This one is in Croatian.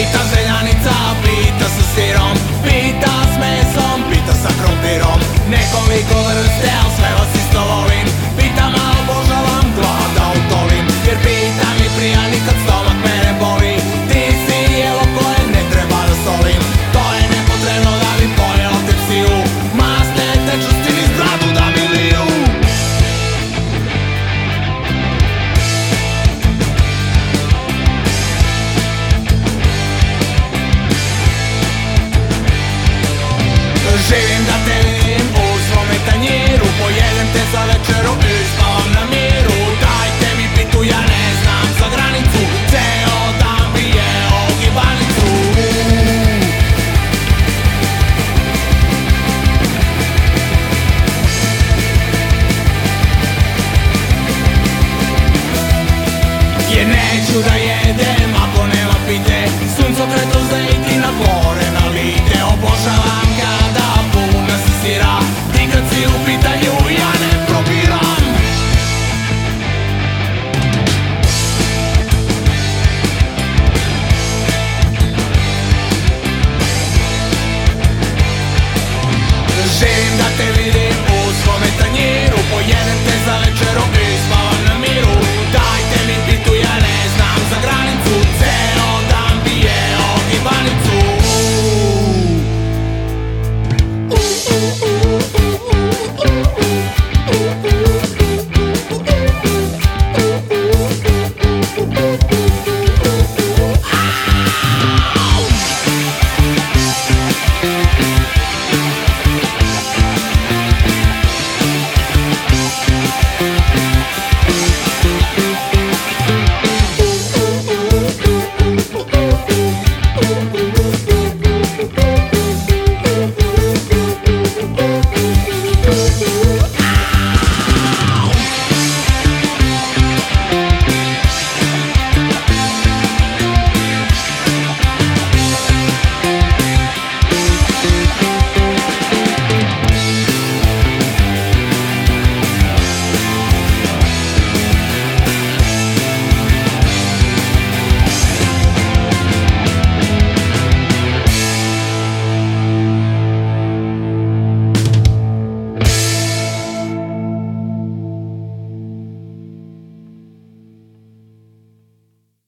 Pita seljanica, pita sa sirom Pita s mesom, pita sa krumpirom. Nekoliko vrste, ali sve Čuda je, idem, ako nema pite Sunco kretu